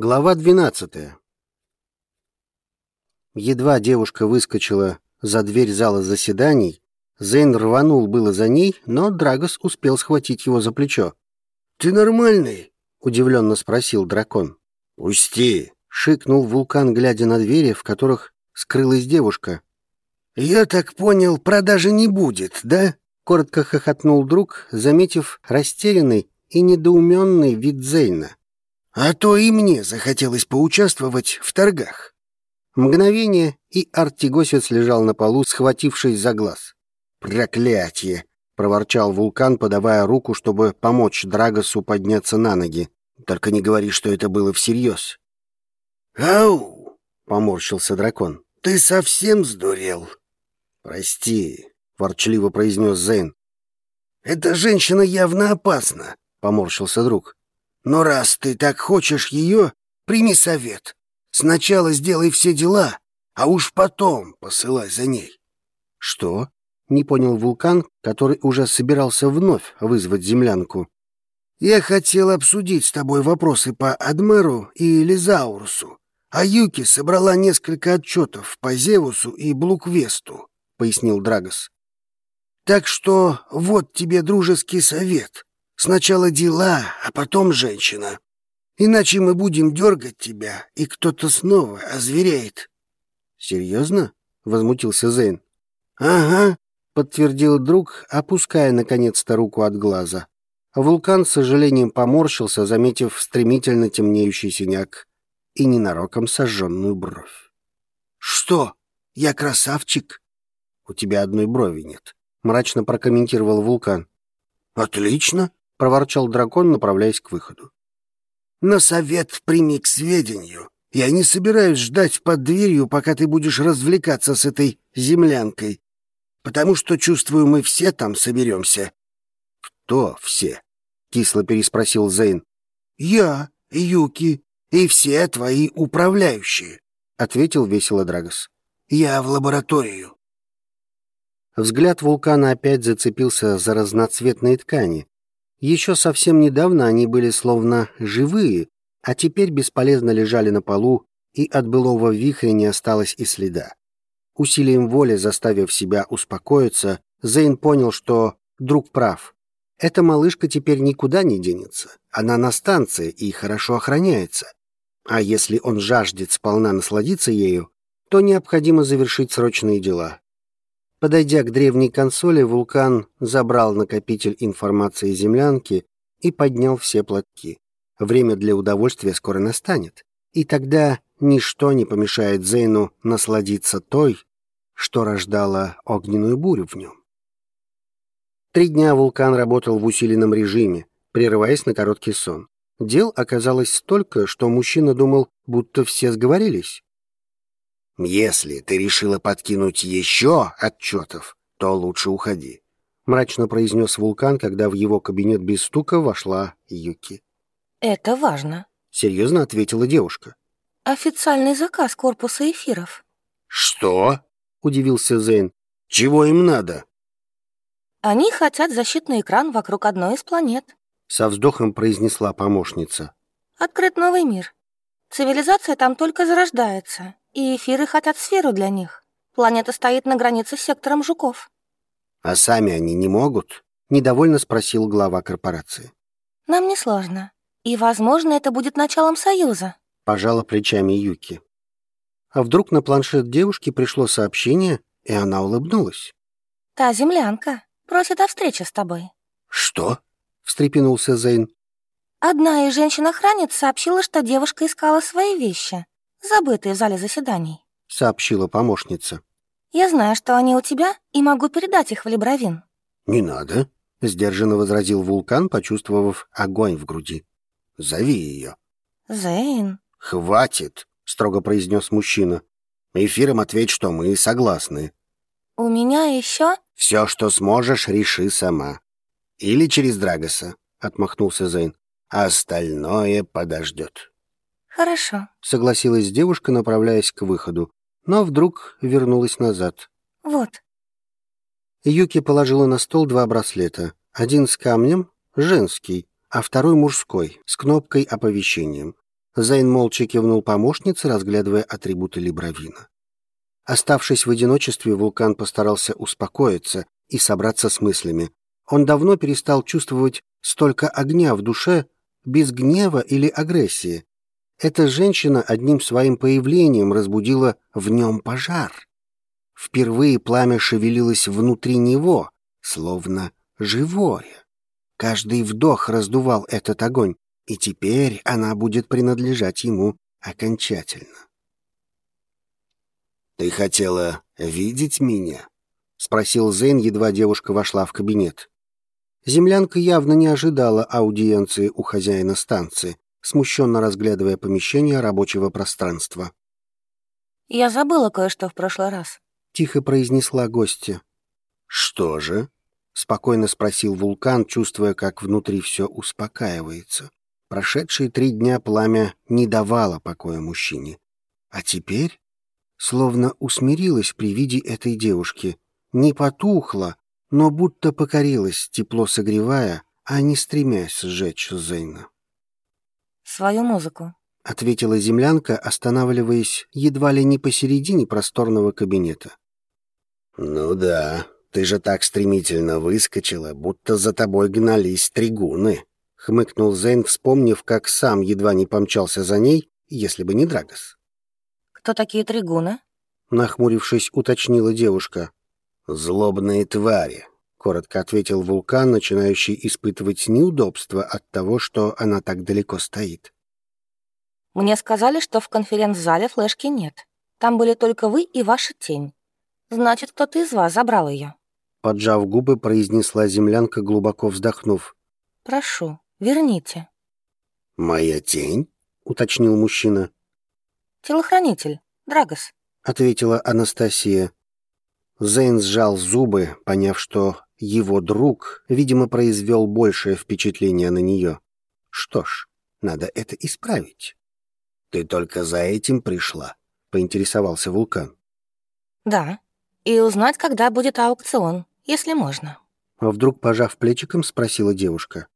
Глава 12. Едва девушка выскочила за дверь зала заседаний, Зейн рванул было за ней, но Драгос успел схватить его за плечо. «Ты нормальный?» — удивленно спросил дракон. «Пусти!» — шикнул вулкан, глядя на двери, в которых скрылась девушка. «Я так понял, продажи не будет, да?» — коротко хохотнул друг, заметив растерянный и недоуменный вид Зейна. А то и мне захотелось поучаствовать в торгах. Мгновение, и Артигосец лежал на полу, схватившись за глаз. «Проклятие!» — проворчал вулкан, подавая руку, чтобы помочь Драгосу подняться на ноги. «Только не говори, что это было всерьез». «Ау!» — поморщился дракон. «Ты совсем сдурел?» «Прости», — ворчливо произнес Зейн. «Эта женщина явно опасна», — поморщился друг. Но раз ты так хочешь ее, прими совет. Сначала сделай все дела, а уж потом посылай за ней». «Что?» — не понял вулкан, который уже собирался вновь вызвать землянку. «Я хотел обсудить с тобой вопросы по Адмеру и Лизаурусу, а Юки собрала несколько отчетов по Зевусу и Блуквесту», — пояснил Драгос. «Так что вот тебе дружеский совет. Сначала дела, а потом женщина. Иначе мы будем дергать тебя, и кто-то снова озверяет». «Серьезно?» — возмутился Зейн. «Ага», — подтвердил друг, опуская наконец-то руку от глаза. Вулкан с сожалением поморщился, заметив стремительно темнеющий синяк и ненароком сожженную бровь. «Что? Я красавчик?» «У тебя одной брови нет», — мрачно прокомментировал вулкан. «Отлично — проворчал дракон, направляясь к выходу. «На совет прими к сведению. Я не собираюсь ждать под дверью, пока ты будешь развлекаться с этой землянкой, потому что, чувствую, мы все там соберемся». «Кто все?» — кисло переспросил Зейн. «Я, Юки и все твои управляющие», — ответил весело Драгос. «Я в лабораторию». Взгляд вулкана опять зацепился за разноцветные ткани, еще совсем недавно они были словно живые, а теперь бесполезно лежали на полу, и от былого вихря не осталось и следа. Усилием воли заставив себя успокоиться, Зейн понял, что друг прав. Эта малышка теперь никуда не денется. Она на станции и хорошо охраняется. А если он жаждет сполна насладиться ею, то необходимо завершить срочные дела. Подойдя к древней консоли, вулкан забрал накопитель информации землянки и поднял все платки. Время для удовольствия скоро настанет, и тогда ничто не помешает Зейну насладиться той, что рождала огненную бурю в нем. Три дня вулкан работал в усиленном режиме, прерываясь на короткий сон. Дел оказалось столько, что мужчина думал, будто все сговорились. «Если ты решила подкинуть еще отчетов, то лучше уходи», — мрачно произнес вулкан, когда в его кабинет без стука вошла Юки. «Это важно», — серьезно ответила девушка. «Официальный заказ корпуса эфиров». «Что?» — удивился Зейн. «Чего им надо?» «Они хотят защитный экран вокруг одной из планет», — со вздохом произнесла помощница. «Открыт новый мир. Цивилизация там только зарождается, и эфиры хотят сферу для них. Планета стоит на границе с сектором жуков. А сами они не могут? Недовольно спросил глава корпорации. Нам не сложно. И, возможно, это будет началом союза. Пожала плечами Юки. А вдруг на планшет девушки пришло сообщение, и она улыбнулась. Та землянка просит о встрече с тобой. Что? Встрепенулся Зейн. Одна из женщин-охранниц сообщила, что девушка искала свои вещи забытые в зале заседаний», — сообщила помощница. «Я знаю, что они у тебя, и могу передать их в Либровин». «Не надо», — сдержанно возразил вулкан, почувствовав огонь в груди. «Зови ее». «Зейн». «Хватит», — строго произнес мужчина. «Эфиром ответь, что мы согласны». «У меня еще...» «Все, что сможешь, реши сама. Или через Драгоса», — отмахнулся Зейн. «А остальное подождет». «Хорошо», — согласилась девушка, направляясь к выходу, но вдруг вернулась назад. «Вот». Юки положила на стол два браслета. Один с камнем, женский, а второй мужской, с кнопкой оповещением. Зейн молча кивнул помощнице, разглядывая атрибуты Либровина. Оставшись в одиночестве, вулкан постарался успокоиться и собраться с мыслями. Он давно перестал чувствовать столько огня в душе без гнева или агрессии. Эта женщина одним своим появлением разбудила в нем пожар. Впервые пламя шевелилось внутри него, словно живое. Каждый вдох раздувал этот огонь, и теперь она будет принадлежать ему окончательно. «Ты хотела видеть меня?» — спросил Зейн, едва девушка вошла в кабинет. Землянка явно не ожидала аудиенции у хозяина станции, смущенно разглядывая помещение рабочего пространства. «Я забыла кое-что в прошлый раз», — тихо произнесла гостья. «Что же?» — спокойно спросил вулкан, чувствуя, как внутри все успокаивается. Прошедшие три дня пламя не давало покоя мужчине. А теперь словно усмирилась при виде этой девушки. Не потухла, но будто покорилась, тепло согревая, а не стремясь сжечь Зейна. «Свою музыку», — ответила землянка, останавливаясь едва ли не посередине просторного кабинета. «Ну да, ты же так стремительно выскочила, будто за тобой гнались тригуны», — хмыкнул Зейн, вспомнив, как сам едва не помчался за ней, если бы не Драгос. «Кто такие тригуны?» — нахмурившись, уточнила девушка. «Злобные твари», — коротко ответил вулкан, начинающий испытывать неудобство от того, что она так далеко стоит. «Мне сказали, что в конференц-зале флешки нет. Там были только вы и ваша тень. Значит, кто-то из вас забрал ее. Поджав губы, произнесла землянка, глубоко вздохнув. «Прошу, верните». «Моя тень?» — уточнил мужчина. «Телохранитель, Драгос», — ответила Анастасия. Зейн сжал зубы, поняв, что его друг, видимо, произвел большее впечатление на нее. Что ж, надо это исправить. «Ты только за этим пришла?» — поинтересовался вулкан. «Да. И узнать, когда будет аукцион, если можно». А вдруг, пожав плечиком, спросила девушка.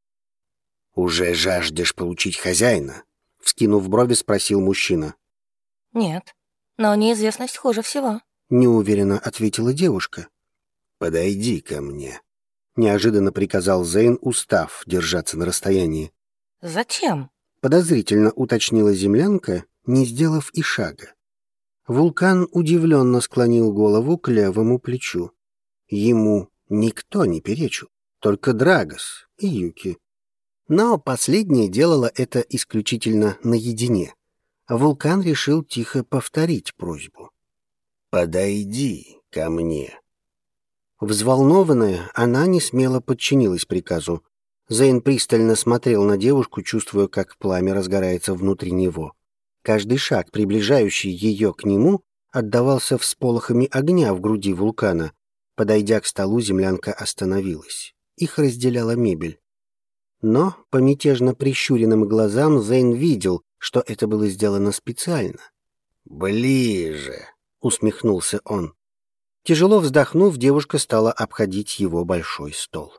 «Уже жаждешь получить хозяина?» — вскинув брови, спросил мужчина. «Нет, но неизвестность хуже всего» неуверенно ответила девушка. «Подойди ко мне», — неожиданно приказал Зейн, устав держаться на расстоянии. «Зачем?» — подозрительно уточнила землянка, не сделав и шага. Вулкан удивленно склонил голову к левому плечу. Ему никто не перечил, только Драгос и Юки. Но последняя делала это исключительно наедине. Вулкан решил тихо повторить просьбу. «Подойди ко мне». Взволнованная, она не смело подчинилась приказу. Зейн пристально смотрел на девушку, чувствуя, как пламя разгорается внутри него. Каждый шаг, приближающий ее к нему, отдавался всполохами огня в груди вулкана. Подойдя к столу, землянка остановилась. Их разделяла мебель. Но по мятежно прищуренным глазам Зейн видел, что это было сделано специально. «Ближе!» усмехнулся он. Тяжело вздохнув, девушка стала обходить его большой стол.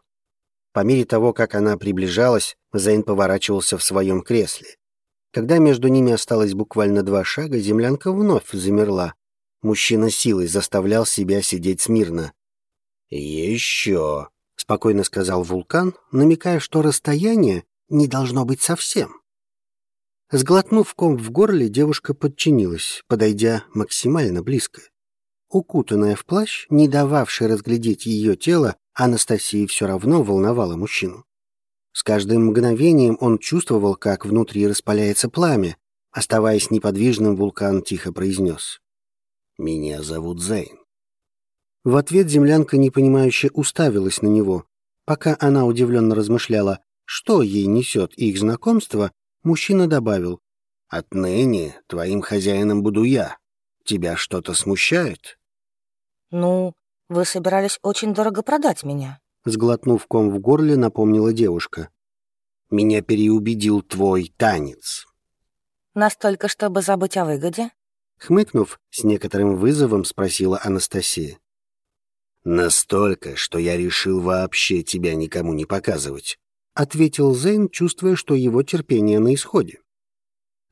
По мере того, как она приближалась, Зейн поворачивался в своем кресле. Когда между ними осталось буквально два шага, землянка вновь замерла. Мужчина силой заставлял себя сидеть смирно. «Еще», — спокойно сказал вулкан, намекая, что расстояние не должно быть совсем. Сглотнув ком в горле, девушка подчинилась, подойдя максимально близко. Укутанная в плащ, не дававший разглядеть ее тело, Анастасия все равно волновала мужчину. С каждым мгновением он чувствовал, как внутри распаляется пламя. Оставаясь неподвижным, вулкан тихо произнес. «Меня зовут Зейн». В ответ землянка непонимающе уставилась на него. Пока она удивленно размышляла, что ей несет их знакомство, Мужчина добавил, «Отныне твоим хозяином буду я. Тебя что-то смущает?» «Ну, вы собирались очень дорого продать меня», сглотнув ком в горле, напомнила девушка. «Меня переубедил твой танец». «Настолько, чтобы забыть о выгоде?» Хмыкнув, с некоторым вызовом спросила Анастасия. «Настолько, что я решил вообще тебя никому не показывать. — ответил Зейн, чувствуя, что его терпение на исходе.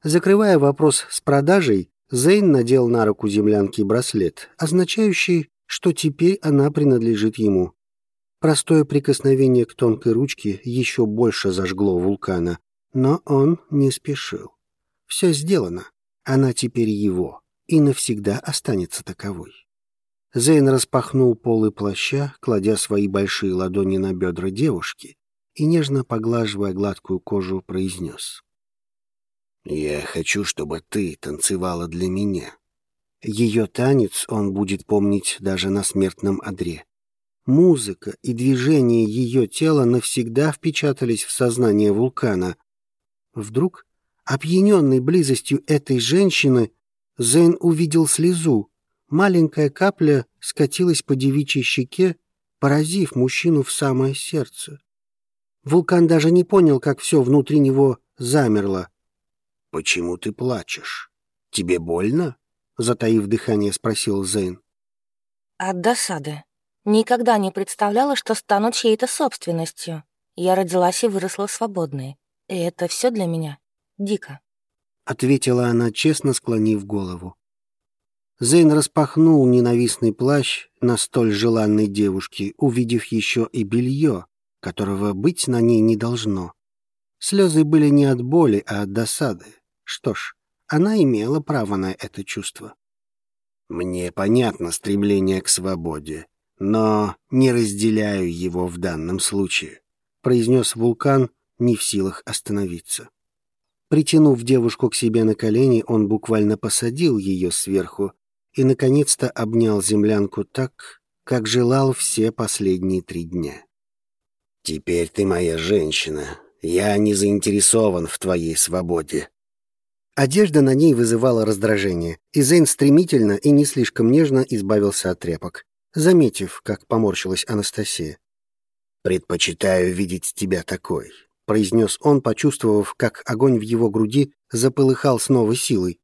Закрывая вопрос с продажей, Зейн надел на руку землянки браслет, означающий, что теперь она принадлежит ему. Простое прикосновение к тонкой ручке еще больше зажгло вулкана, но он не спешил. Все сделано, она теперь его и навсегда останется таковой. Зейн распахнул полы плаща, кладя свои большие ладони на бедра девушки и, нежно поглаживая гладкую кожу, произнес. «Я хочу, чтобы ты танцевала для меня». Ее танец он будет помнить даже на смертном одре. Музыка и движение ее тела навсегда впечатались в сознание вулкана. Вдруг, опьяненный близостью этой женщины, Зейн увидел слезу. Маленькая капля скатилась по девичьей щеке, поразив мужчину в самое сердце. Вулкан даже не понял, как все внутри него замерло. «Почему ты плачешь? Тебе больно?» Затаив дыхание, спросил Зейн. От досады. Никогда не представляла, что стану чьей-то собственностью. Я родилась и выросла свободной. И это все для меня дико. Ответила она, честно склонив голову. Зейн распахнул ненавистный плащ на столь желанной девушке, увидев еще и белье, которого быть на ней не должно. Слезы были не от боли, а от досады. Что ж, она имела право на это чувство. Мне понятно стремление к свободе, но не разделяю его в данном случае, произнес вулкан, не в силах остановиться. Притянув девушку к себе на колени, он буквально посадил ее сверху и, наконец-то, обнял землянку так, как желал все последние три дня. «Теперь ты моя женщина. Я не заинтересован в твоей свободе», Одежда на ней вызывала раздражение, и Зейн стремительно и не слишком нежно избавился от тряпок, заметив, как поморщилась Анастасия. «Предпочитаю видеть тебя такой», — произнес он, почувствовав, как огонь в его груди заполыхал с новой силой.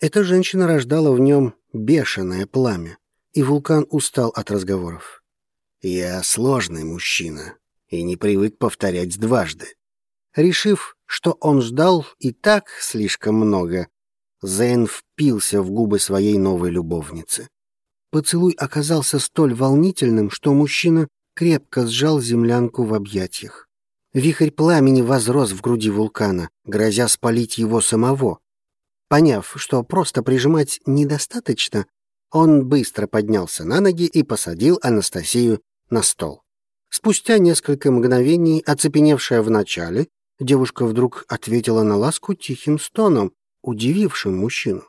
Эта женщина рождала в нем бешеное пламя, и вулкан устал от разговоров. «Я сложный мужчина и не привык повторять дважды. Решив, что он ждал и так слишком много, Зейн впился в губы своей новой любовницы. Поцелуй оказался столь волнительным, что мужчина крепко сжал землянку в объятиях. Вихрь пламени возрос в груди вулкана, грозя спалить его самого. Поняв, что просто прижимать недостаточно, он быстро поднялся на ноги и посадил Анастасию на стол. Спустя несколько мгновений, оцепеневшая вначале, Девушка вдруг ответила на ласку тихим стоном, удивившим мужчину.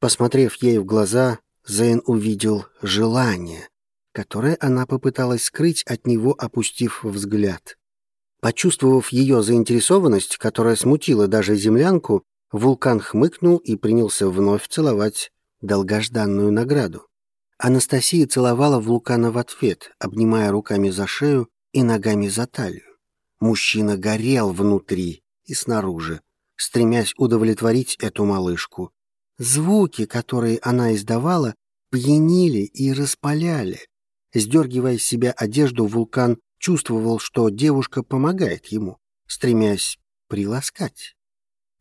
Посмотрев ей в глаза, Зейн увидел желание, которое она попыталась скрыть от него, опустив взгляд. Почувствовав ее заинтересованность, которая смутила даже землянку, вулкан хмыкнул и принялся вновь целовать долгожданную награду. Анастасия целовала вулкана в ответ, обнимая руками за шею и ногами за талию. Мужчина горел внутри и снаружи, стремясь удовлетворить эту малышку. Звуки, которые она издавала, пьянили и распаляли. Сдергивая с себя одежду, вулкан чувствовал, что девушка помогает ему, стремясь приласкать.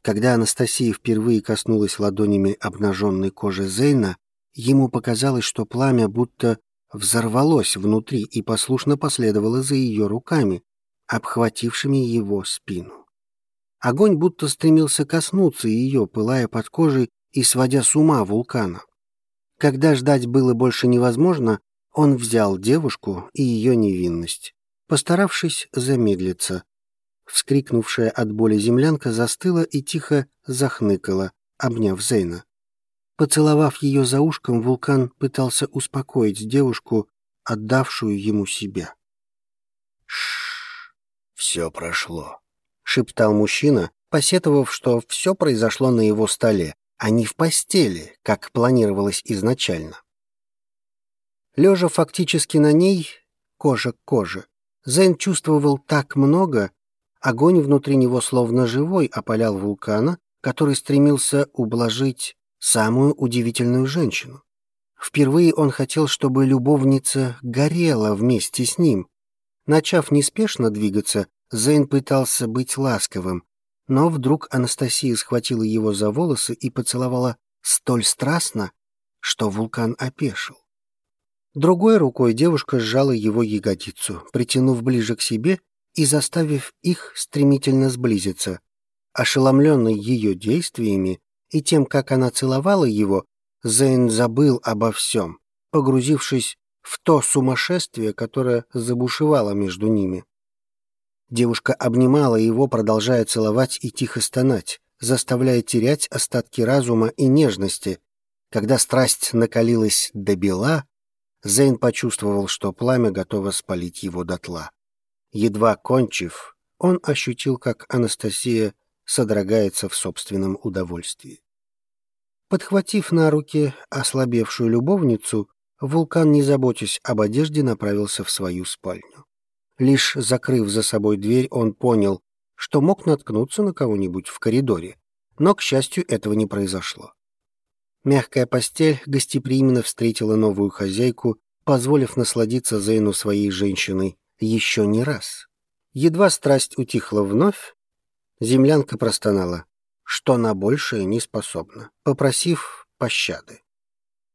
Когда Анастасия впервые коснулась ладонями обнаженной кожи Зейна, ему показалось, что пламя будто взорвалось внутри и послушно последовало за ее руками, обхватившими его спину. Огонь будто стремился коснуться ее, пылая под кожей и сводя с ума вулкана. Когда ждать было больше невозможно, он взял девушку и ее невинность, постаравшись замедлиться. Вскрикнувшая от боли землянка застыла и тихо захныкала, обняв Зейна. Поцеловав ее за ушком, вулкан пытался успокоить девушку, отдавшую ему себя. Ш «Все прошло», — шептал мужчина, посетовав, что все произошло на его столе, а не в постели, как планировалось изначально. Лежа фактически на ней, кожа к коже, Зен чувствовал так много, огонь внутри него словно живой опалял вулкана, который стремился ублажить самую удивительную женщину. Впервые он хотел, чтобы любовница горела вместе с ним, Начав неспешно двигаться, Зейн пытался быть ласковым, Но вдруг Анастасия схватила его за волосы и поцеловала столь страстно, что вулкан опешил. Другой рукой девушка сжала его ягодицу, притянув ближе к себе и заставив их стремительно сблизиться. Ошеломленный ее действиями и тем, как она целовала его, Зейн забыл обо всем, погрузившись в то сумасшествие, которое забушевало между ними. Девушка обнимала его, продолжая целовать и тихо стонать, заставляя терять остатки разума и нежности. Когда страсть накалилась до бела, Зейн почувствовал, что пламя готово спалить его дотла. Едва кончив, он ощутил, как Анастасия содрогается в собственном удовольствии. Подхватив на руки ослабевшую любовницу, вулкан, не заботясь об одежде, направился в свою спальню. Лишь закрыв за собой дверь, он понял, что мог наткнуться на кого-нибудь в коридоре, но, к счастью, этого не произошло. Мягкая постель гостеприимно встретила новую хозяйку, позволив насладиться Зейну своей женщиной еще не раз. Едва страсть утихла вновь, землянка простонала, что на большее не способна, попросив пощады.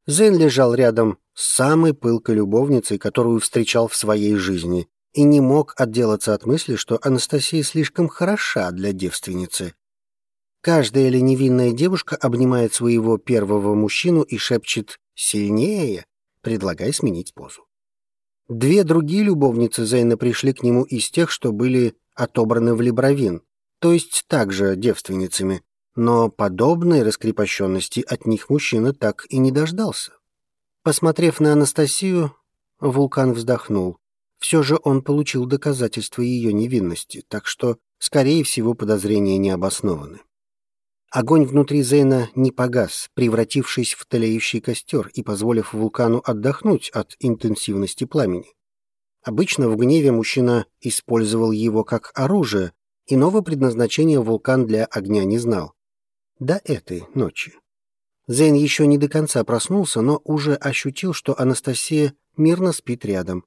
Зейн лежал рядом с самой пылкой любовницей, которую встречал в своей жизни, и не мог отделаться от мысли, что Анастасия слишком хороша для девственницы. Каждая ли невинная девушка обнимает своего первого мужчину и шепчет «сильнее», предлагая сменить позу. Две другие любовницы Зейна пришли к нему из тех, что были отобраны в Либровин, то есть также девственницами, но подобной раскрепощенности от них мужчина так и не дождался. Посмотрев на Анастасию, вулкан вздохнул. Все же он получил доказательства ее невинности, так что, скорее всего, подозрения не обоснованы. Огонь внутри Зейна не погас, превратившись в тлеющий костер и позволив вулкану отдохнуть от интенсивности пламени. Обычно в гневе мужчина использовал его как оружие, иного предназначения вулкан для огня не знал. До этой ночи. Зейн еще не до конца проснулся, но уже ощутил, что Анастасия мирно спит рядом,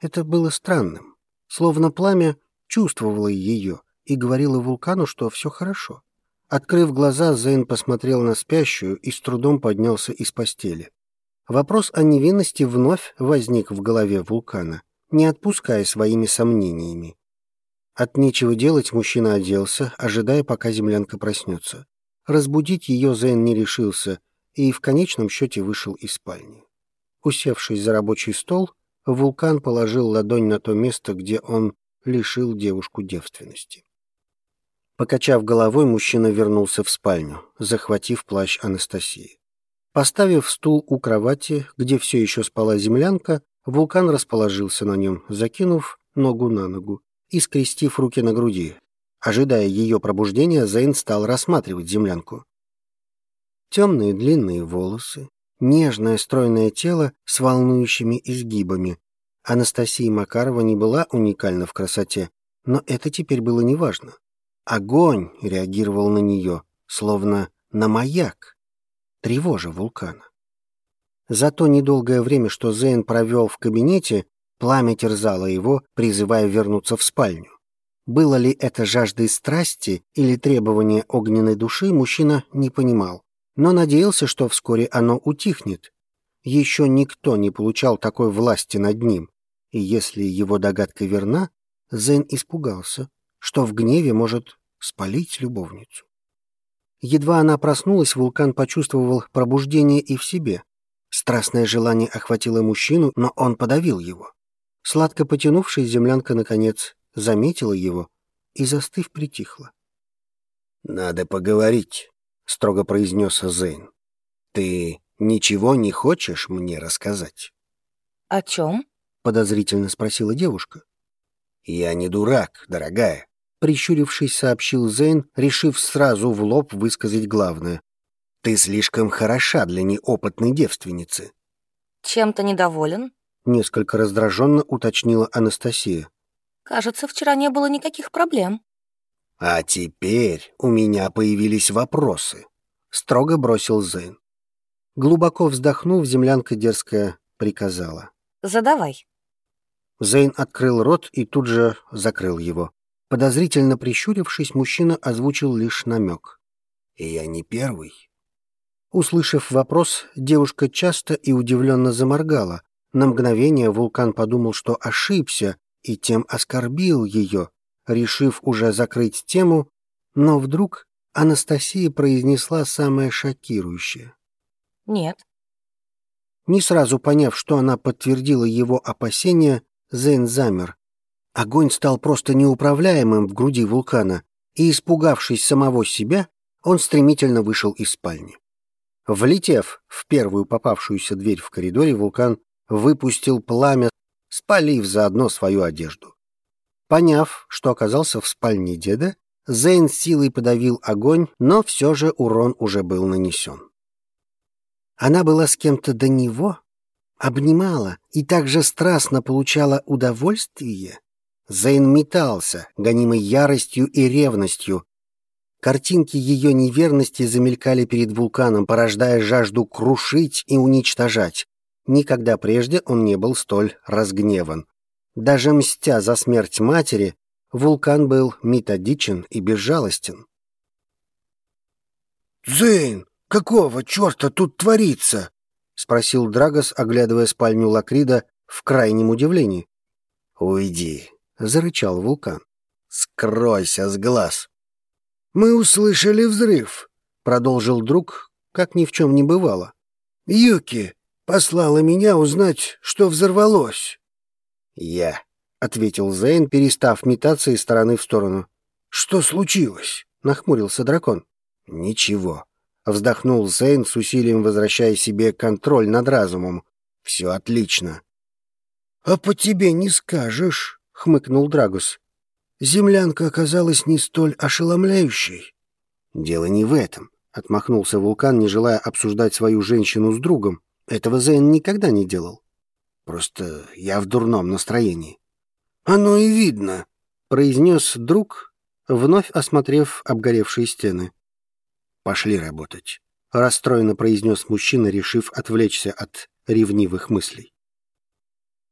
это было странным. Словно пламя чувствовало ее и говорило вулкану, что все хорошо. Открыв глаза, Зейн посмотрел на спящую и с трудом поднялся из постели. Вопрос о невинности вновь возник в голове вулкана, не отпуская своими сомнениями. От нечего делать мужчина оделся, ожидая, пока землянка проснется. Разбудить ее Зейн не решился и в конечном счете вышел из спальни. Усевшись за рабочий стол, Вулкан положил ладонь на то место, где он лишил девушку девственности. Покачав головой, мужчина вернулся в спальню, захватив плащ Анастасии. Поставив стул у кровати, где все еще спала землянка, вулкан расположился на нем, закинув ногу на ногу и скрестив руки на груди. Ожидая ее пробуждения, Зейн стал рассматривать землянку. Темные длинные волосы, нежное стройное тело с волнующими изгибами. Анастасия Макарова не была уникальна в красоте, но это теперь было неважно. Огонь реагировал на нее, словно на маяк, тревожа вулкана. За то недолгое время, что Зейн провел в кабинете, пламя терзало его, призывая вернуться в спальню. Было ли это жаждой страсти или требование огненной души, мужчина не понимал но надеялся, что вскоре оно утихнет. Еще никто не получал такой власти над ним, и если его догадка верна, Зен испугался, что в гневе может спалить любовницу. Едва она проснулась, вулкан почувствовал пробуждение и в себе. Страстное желание охватило мужчину, но он подавил его. Сладко потянувшись, землянка, наконец, заметила его и, застыв, притихла. «Надо поговорить», — строго произнес Зейн. «Ты ничего не хочешь мне рассказать?» «О чем?» — подозрительно спросила девушка. «Я не дурак, дорогая», — прищурившись, сообщил Зейн, решив сразу в лоб высказать главное. «Ты слишком хороша для неопытной девственницы». «Чем-то недоволен?» — несколько раздраженно уточнила Анастасия. «Кажется, вчера не было никаких проблем». «А теперь у меня появились вопросы», — строго бросил Зейн. Глубоко вздохнув, землянка дерзкая приказала. «Задавай». Зейн открыл рот и тут же закрыл его. Подозрительно прищурившись, мужчина озвучил лишь намек. «И я не первый». Услышав вопрос, девушка часто и удивленно заморгала. На мгновение вулкан подумал, что ошибся, и тем оскорбил ее, решив уже закрыть тему, но вдруг Анастасия произнесла самое шокирующее. «Нет». Не сразу поняв, что она подтвердила его опасения, Зейн замер. Огонь стал просто неуправляемым в груди вулкана, и, испугавшись самого себя, он стремительно вышел из спальни. Влетев в первую попавшуюся дверь в коридоре, вулкан выпустил пламя, спалив заодно свою одежду. Поняв, что оказался в спальне деда, Зейн силой подавил огонь, но все же урон уже был нанесен. Она была с кем-то до него, обнимала и также страстно получала удовольствие. Зейн метался, гонимый яростью и ревностью. Картинки ее неверности замелькали перед вулканом, порождая жажду крушить и уничтожать. Никогда прежде он не был столь разгневан. Даже мстя за смерть матери, вулкан был методичен и безжалостен. «Зейн, какого черта тут творится?» — спросил Драгос, оглядывая спальню Лакрида в крайнем удивлении. «Уйди», — зарычал вулкан. «Скройся с глаз». «Мы услышали взрыв», — продолжил друг, как ни в чем не бывало. «Юки, Послала меня узнать, что взорвалось». «Я», — ответил Зейн, перестав метаться из стороны в сторону. «Что случилось?» — нахмурился дракон. «Ничего», — вздохнул Зейн с усилием возвращая себе контроль над разумом. «Все отлично». «А по тебе не скажешь», — хмыкнул Драгус. «Землянка оказалась не столь ошеломляющей». «Дело не в этом», — отмахнулся вулкан, не желая обсуждать свою женщину с другом. Этого Зейн никогда не делал. Просто я в дурном настроении. «Оно и видно», — произнес друг, вновь осмотрев обгоревшие стены. «Пошли работать», — расстроенно произнес мужчина, решив отвлечься от ревнивых мыслей.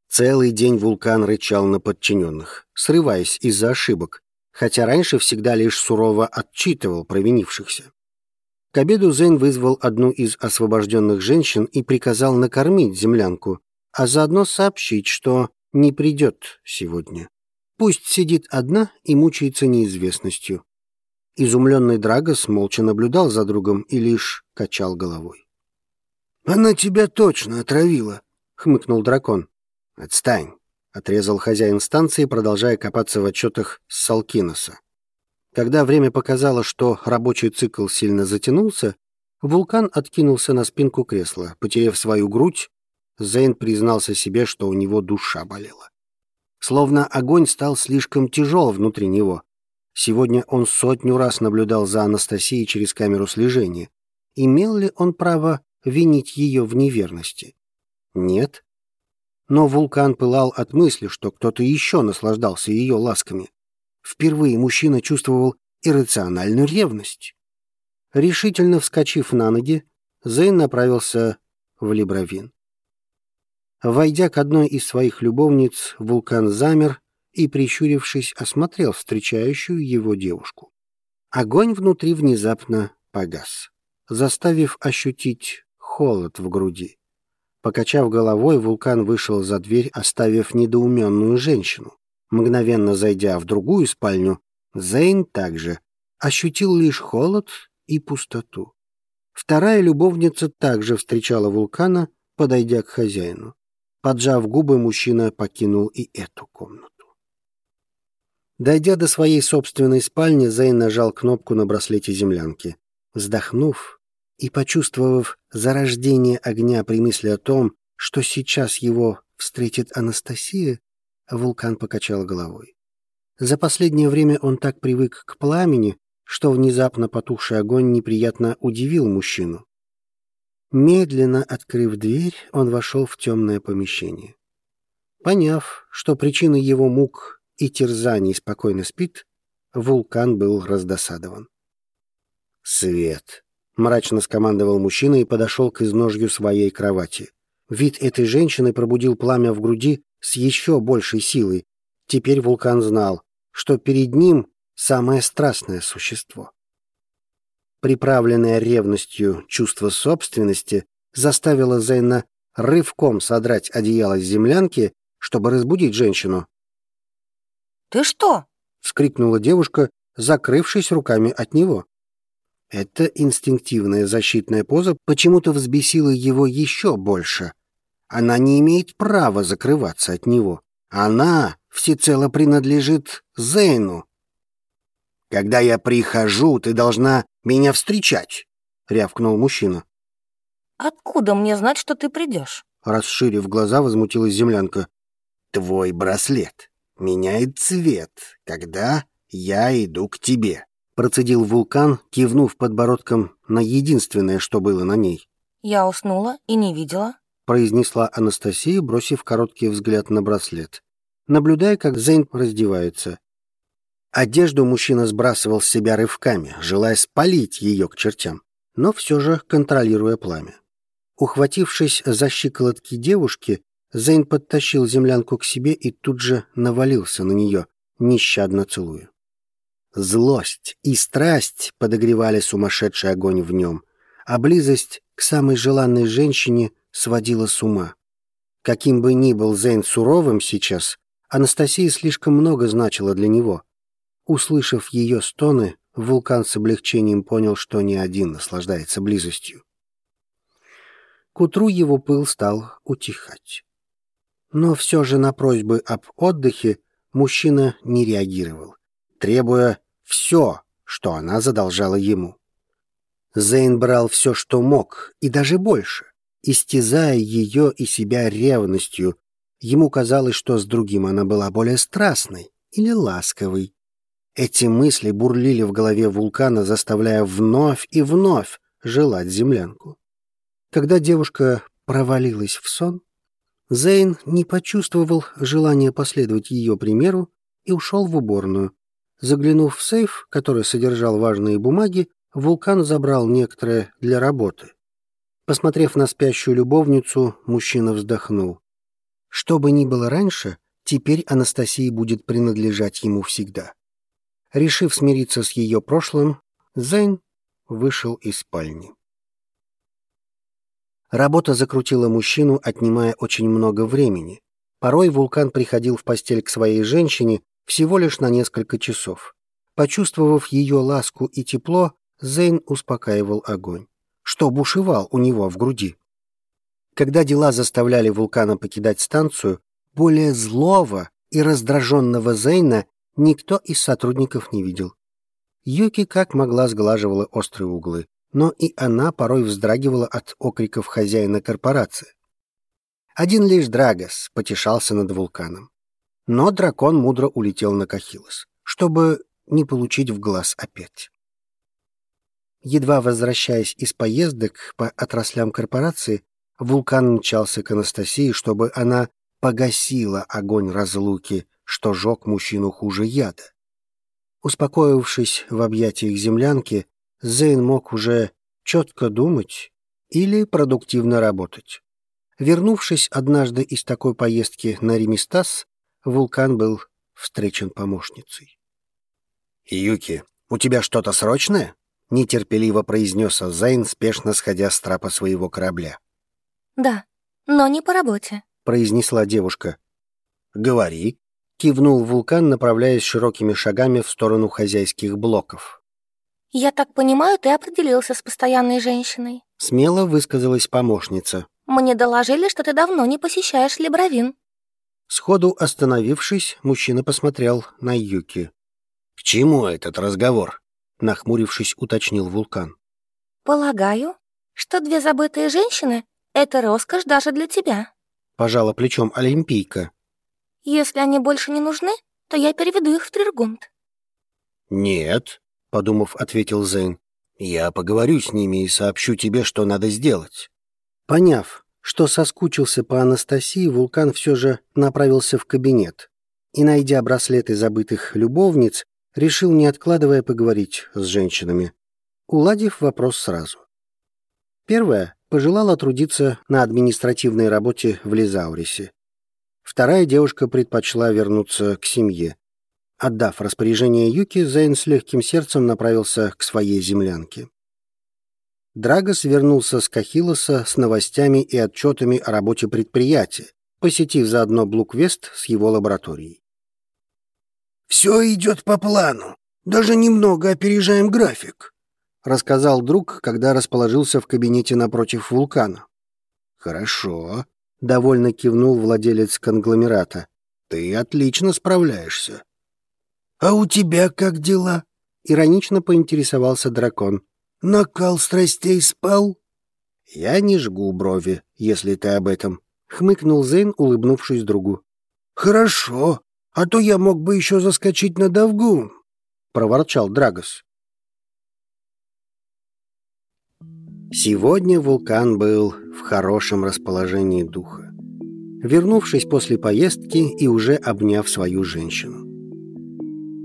Целый день вулкан рычал на подчиненных, срываясь из-за ошибок, хотя раньше всегда лишь сурово отчитывал провинившихся. К обеду Зейн вызвал одну из освобожденных женщин и приказал накормить землянку, а заодно сообщить, что не придет сегодня. Пусть сидит одна и мучается неизвестностью. Изумленный Драгос молча наблюдал за другом и лишь качал головой. «Она тебя точно отравила», — хмыкнул дракон. «Отстань», — отрезал хозяин станции, продолжая копаться в отчетах Салкиноса. Когда время показало, что рабочий цикл сильно затянулся, вулкан откинулся на спинку кресла. Потеряв свою грудь, Зейн признался себе, что у него душа болела. Словно огонь стал слишком тяжел внутри него. Сегодня он сотню раз наблюдал за Анастасией через камеру слежения. Имел ли он право винить ее в неверности? Нет. Но вулкан пылал от мысли, что кто-то еще наслаждался ее ласками. Впервые мужчина чувствовал иррациональную ревность. Решительно вскочив на ноги, Зейн направился в Либровин. Войдя к одной из своих любовниц, вулкан замер и, прищурившись, осмотрел встречающую его девушку. Огонь внутри внезапно погас, заставив ощутить холод в груди. Покачав головой, вулкан вышел за дверь, оставив недоуменную женщину. Мгновенно зайдя в другую спальню, Зейн также ощутил лишь холод и пустоту. Вторая любовница также встречала вулкана, подойдя к хозяину. Поджав губы, мужчина покинул и эту комнату. Дойдя до своей собственной спальни, Зейн нажал кнопку на браслете землянки. Вздохнув и почувствовав зарождение огня при мысли о том, что сейчас его встретит Анастасия, Вулкан покачал головой. За последнее время он так привык к пламени, что внезапно потухший огонь неприятно удивил мужчину. Медленно открыв дверь, он вошел в темное помещение. Поняв, что причиной его мук и терзаний спокойно спит, вулкан был раздосадован. «Свет!» — мрачно скомандовал мужчина и подошел к изножью своей кровати. Вид этой женщины пробудил пламя в груди, с еще большей силой. Теперь вулкан знал, что перед ним самое страстное существо. Приправленное ревностью чувство собственности заставило Зейна рывком содрать одеяло с землянки, чтобы разбудить женщину. «Ты что?» — вскрикнула девушка, закрывшись руками от него. Эта инстинктивная защитная поза почему-то взбесила его еще больше. Она не имеет права закрываться от него. Она всецело принадлежит Зейну. «Когда я прихожу, ты должна меня встречать», — рявкнул мужчина. «Откуда мне знать, что ты придешь?» Расширив глаза, возмутилась землянка. «Твой браслет меняет цвет, когда я иду к тебе», процедил вулкан, кивнув подбородком на единственное, что было на ней. «Я уснула и не видела», произнесла Анастасия, бросив короткий взгляд на браслет, наблюдая, как Зейн раздевается. Одежду мужчина сбрасывал с себя рывками, желая спалить ее к чертям, но все же контролируя пламя. Ухватившись за щиколотки девушки, Зейн подтащил землянку к себе и тут же навалился на нее, нещадно целуя. Злость и страсть подогревали сумасшедший огонь в нем, а близость к самой желанной женщине сводила с ума. Каким бы ни был Зейн суровым сейчас, Анастасия слишком много значила для него. Услышав ее стоны, вулкан с облегчением понял, что не один наслаждается близостью. К утру его пыл стал утихать. Но все же на просьбы об отдыхе мужчина не реагировал, требуя все, что она задолжала ему. Зейн брал все, что мог, и даже больше, истязая ее и себя ревностью. Ему казалось, что с другим она была более страстной или ласковой. Эти мысли бурлили в голове вулкана, заставляя вновь и вновь желать землянку. Когда девушка провалилась в сон, Зейн не почувствовал желания последовать ее примеру и ушел в уборную, Заглянув в сейф, который содержал важные бумаги, вулкан забрал некоторые для работы. Посмотрев на спящую любовницу, мужчина вздохнул. Что бы ни было раньше, теперь Анастасия будет принадлежать ему всегда. Решив смириться с ее прошлым, Зейн вышел из спальни. Работа закрутила мужчину, отнимая очень много времени. Порой вулкан приходил в постель к своей женщине, всего лишь на несколько часов. Почувствовав ее ласку и тепло, Зейн успокаивал огонь, что бушевал у него в груди. Когда дела заставляли вулкана покидать станцию, более злого и раздраженного Зейна никто из сотрудников не видел. Юки как могла сглаживала острые углы, но и она порой вздрагивала от окриков хозяина корпорации. Один лишь Драгос потешался над вулканом. Но дракон мудро улетел на Кахилос, чтобы не получить в глаз опять. Едва возвращаясь из поездок по отраслям корпорации, вулкан мчался к Анастасии, чтобы она погасила огонь разлуки, что жег мужчину хуже яда. Успокоившись в объятиях землянки, Зейн мог уже четко думать или продуктивно работать. Вернувшись однажды из такой поездки на Ремистас, Вулкан был встречен помощницей. «Юки, у тебя что-то срочное?» — нетерпеливо произнес Зайн, спешно сходя с трапа своего корабля. «Да, но не по работе», — произнесла девушка. «Говори», — кивнул вулкан, направляясь широкими шагами в сторону хозяйских блоков. «Я так понимаю, ты определился с постоянной женщиной?» Смело высказалась помощница. «Мне доложили, что ты давно не посещаешь Лебровин». Сходу остановившись, мужчина посмотрел на Юки. «К чему этот разговор?» — нахмурившись, уточнил вулкан. «Полагаю, что две забытые женщины — это роскошь даже для тебя», — пожала плечом Олимпийка. «Если они больше не нужны, то я переведу их в Триргунд». «Нет», — подумав, ответил Зейн. «Я поговорю с ними и сообщу тебе, что надо сделать». Поняв, что соскучился по Анастасии, Вулкан все же направился в кабинет и, найдя браслеты забытых любовниц, решил, не откладывая, поговорить с женщинами, уладив вопрос сразу. Первая пожелала трудиться на административной работе в Лизаурисе. Вторая девушка предпочла вернуться к семье. Отдав распоряжение Юки, Зейн с легким сердцем направился к своей землянке. Драгос вернулся с Кахилоса с новостями и отчетами о работе предприятия, посетив заодно Блуквест с его лабораторией. «Все идет по плану. Даже немного опережаем график», — рассказал друг, когда расположился в кабинете напротив вулкана. «Хорошо», — довольно кивнул владелец конгломерата. «Ты отлично справляешься». «А у тебя как дела?» — иронично поинтересовался дракон. Накал страстей спал? Я не жгу брови, если ты об этом, хмыкнул Зейн, улыбнувшись другу. Хорошо, а то я мог бы еще заскочить на Давгун, проворчал Драгос. Сегодня вулкан был в хорошем расположении духа. Вернувшись после поездки и уже обняв свою женщину.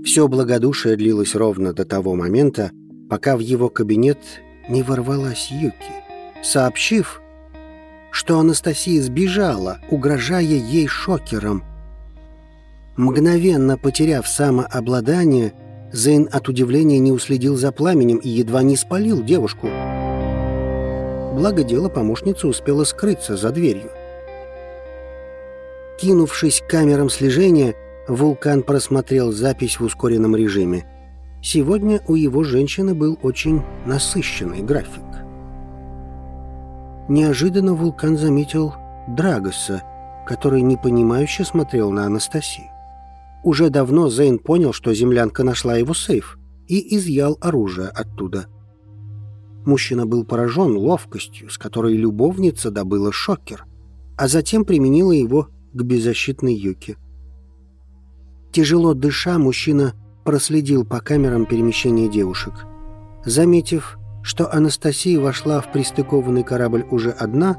Все благодушие длилось ровно до того момента, пока в его кабинет не ворвалась Юки, сообщив, что Анастасия сбежала, угрожая ей шокером. Мгновенно потеряв самообладание, Зейн от удивления не уследил за пламенем и едва не спалил девушку. Благо дело помощница успела скрыться за дверью. Кинувшись к камерам слежения, вулкан просмотрел запись в ускоренном режиме – Сегодня у его женщины был очень насыщенный график. Неожиданно вулкан заметил Драгоса, который непонимающе смотрел на Анастасию. Уже давно Зейн понял, что землянка нашла его сейф и изъял оружие оттуда. Мужчина был поражен ловкостью, с которой любовница добыла шокер, а затем применила его к беззащитной Юке. Тяжело дыша, мужчина проследил по камерам перемещения девушек. Заметив, что Анастасия вошла в пристыкованный корабль уже одна,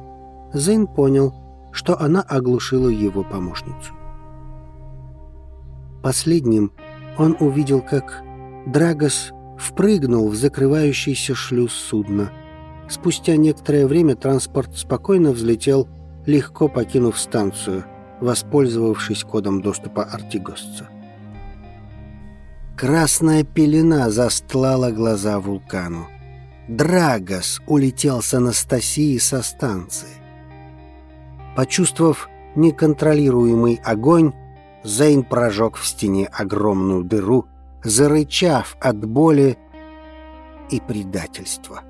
Зейн понял, что она оглушила его помощницу. Последним он увидел, как Драгос впрыгнул в закрывающийся шлюз судна. Спустя некоторое время транспорт спокойно взлетел, легко покинув станцию, воспользовавшись кодом доступа артигосца. Красная пелена застлала глаза вулкану. Драгос улетел с Анастасией со станции. Почувствовав неконтролируемый огонь, Зейн прожег в стене огромную дыру, зарычав от боли и предательства.